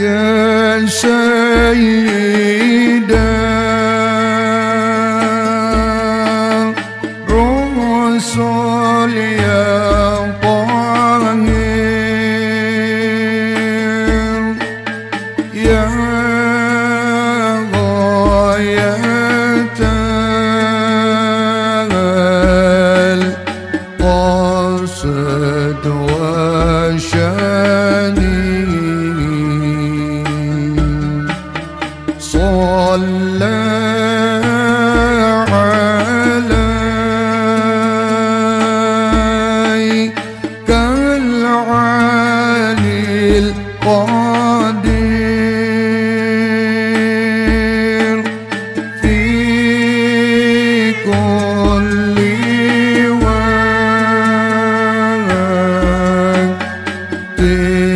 يا سيدا day.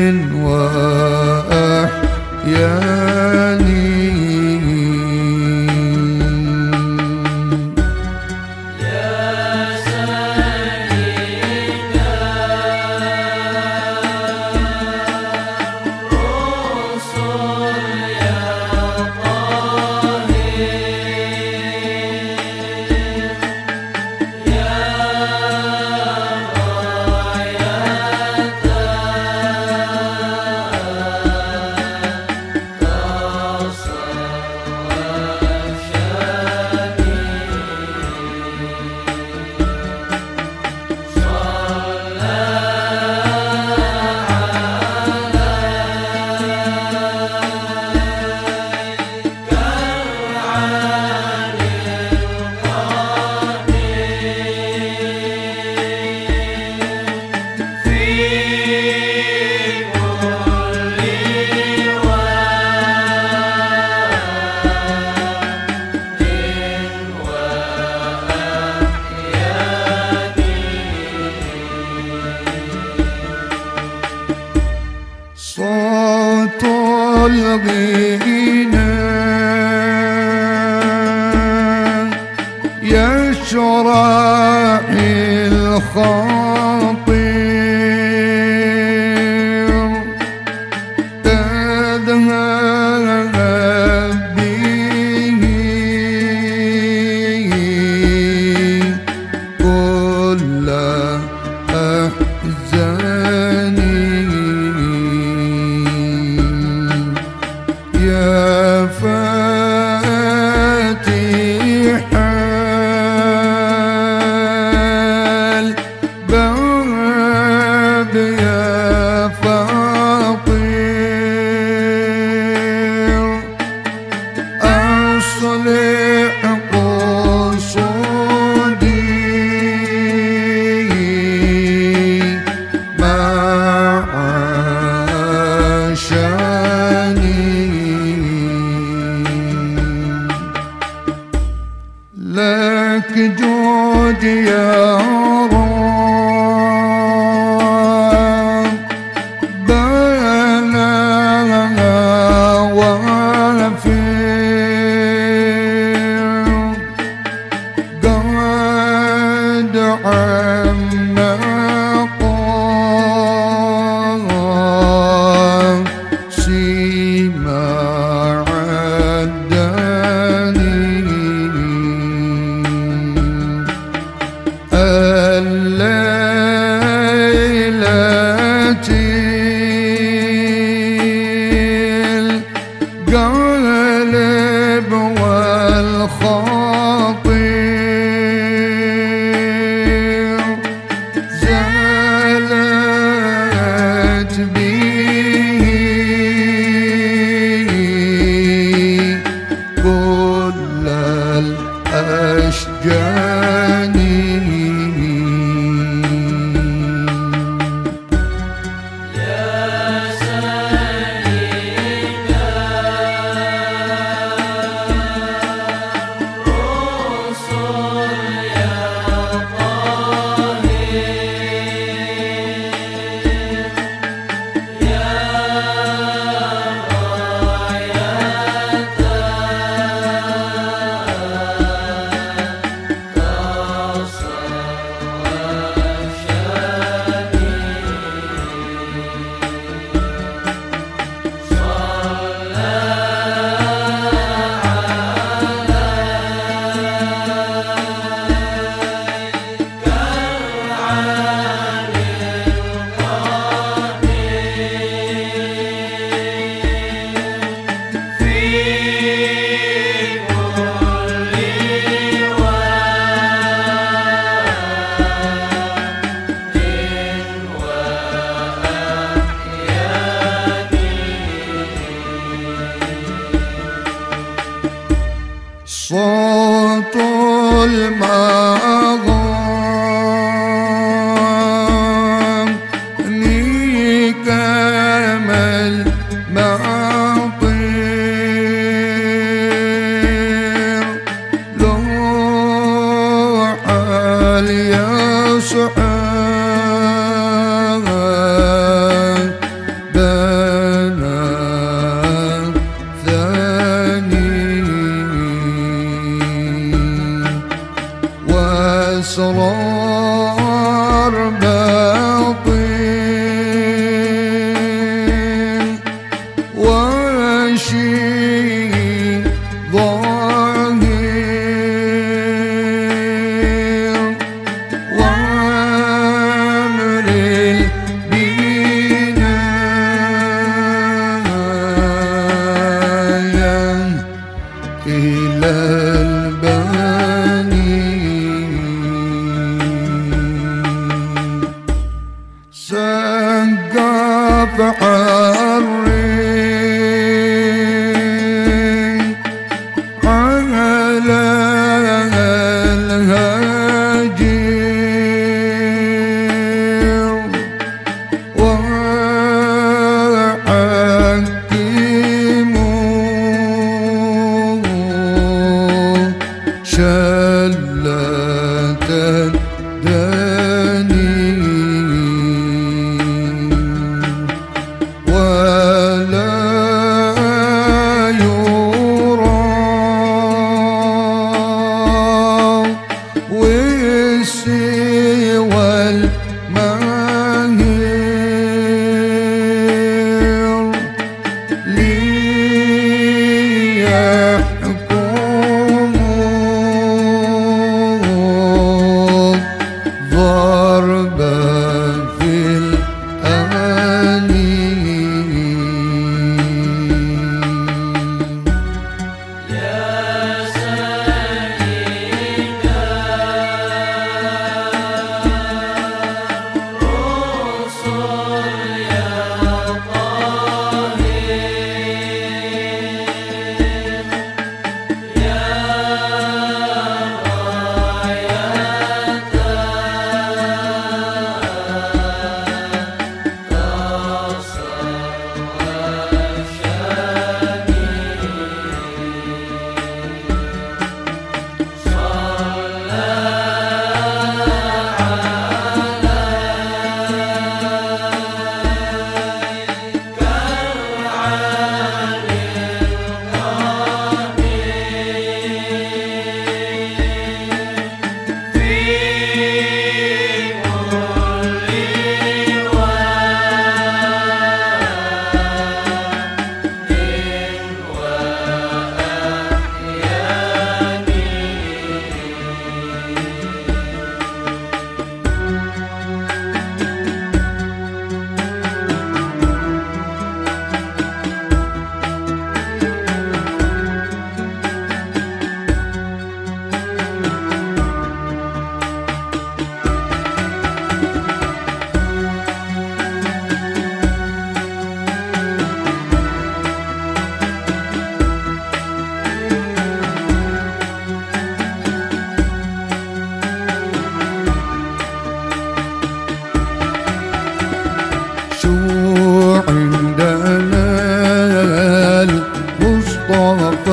Son tu.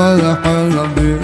والحبيب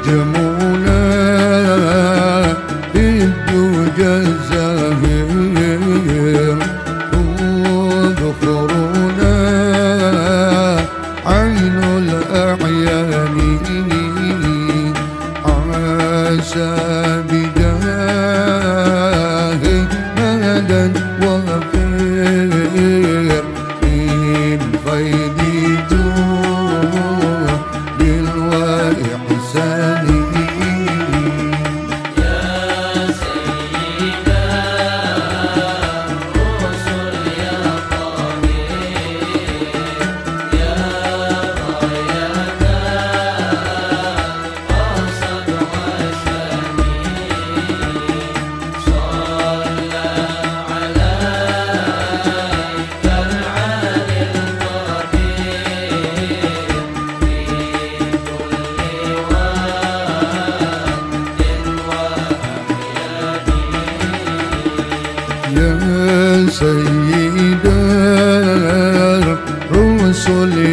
acıma سيد الرسل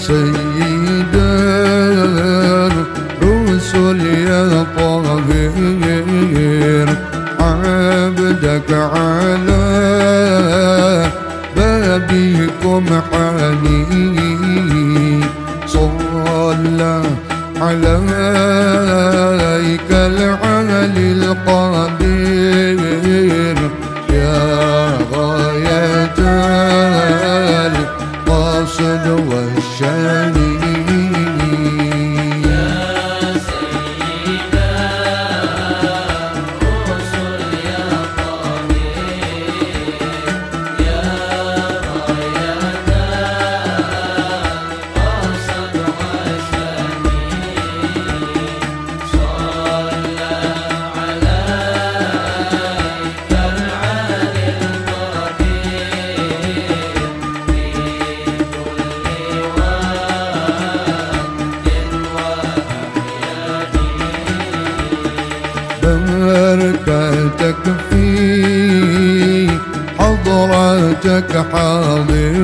سيد الرسل يا طاهر عبدك على بابكم حنين صلى عليك حضرتك حاضر.